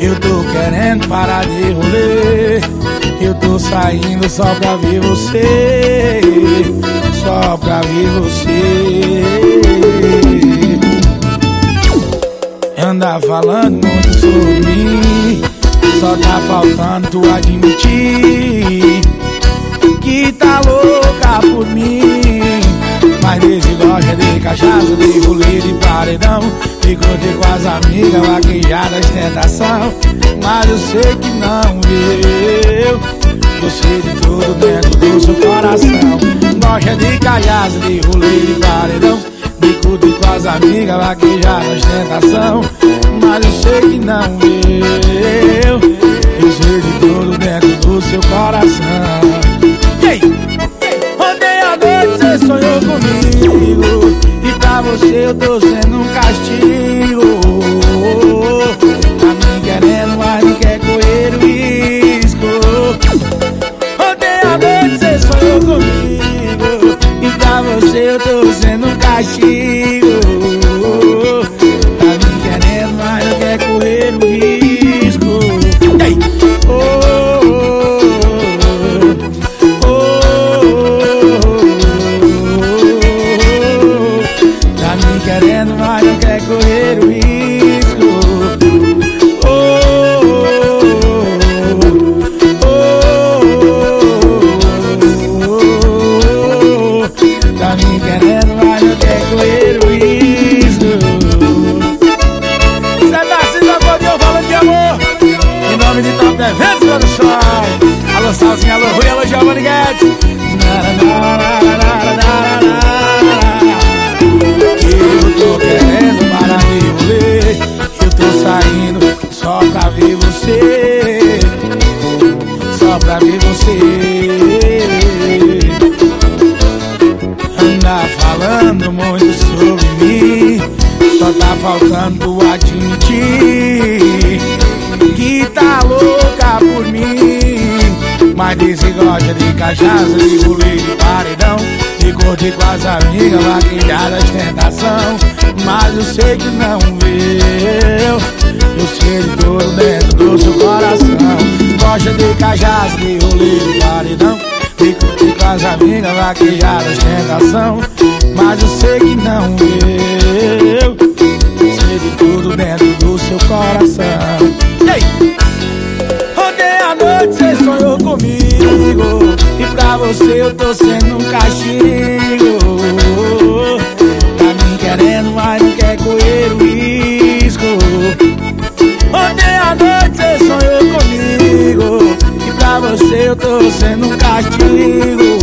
Eu tô querendo parar de rolê. Eu tô saindo só pra ver você. Só pra ver você. Anda falando muito sobre mim. Só tá faltando tu admitir que tá louca por mim. Mas desde gosta de cachaça, de rolê de paredão. Ficou com as amigas, vaquejadas, tentação. Mas eu sei que não viu. Você de tudo dentro do seu coração. Gosta de cachaça, de rolê de paredão. Bico de com as amigas, vaquejadas, tentação. Mas eu sei que não viu. Sei de tudo dentro do seu coração. Você eu tô sendo um castigo. Tá me querendo, mas não quer correr o risco. Ontem à noite você sonhou comigo E pra você eu tô sendo um castigo quer correr o risco. Oh, oh, oh, Tá me querendo, mas não quer correr o risco. Tá assim, acordeão falando de amor. Em nome de Top Eventos, meu show. Alô, Salzinha, alô, Rui, alô, Giovanni Guedes. Na, na, na, na, Só pra ver você. Anda falando muito sobre mim. Só tá faltando admitir que tá louca por mim. Mas desse gosta de cachaça, de rolê de paredão. De curtir com as amigas, vaquilhadas, tentação. Mas eu sei que não viu. Eu sei de dentro do seu coração. Gosta de cachaça, de rolê de paredão. Curtir com as amigas, vaquilhadas, tentação. Mas eu sei que não viu. Sei de tudo dentro do seu coração. E aí? Ontem à noite você sonhou comigo E pra você eu tô sendo um castigo tô sendo um castigo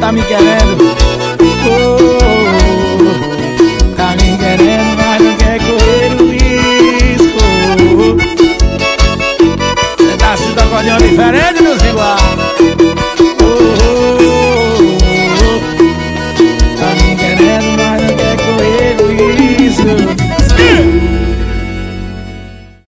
tá me querendo. Oh,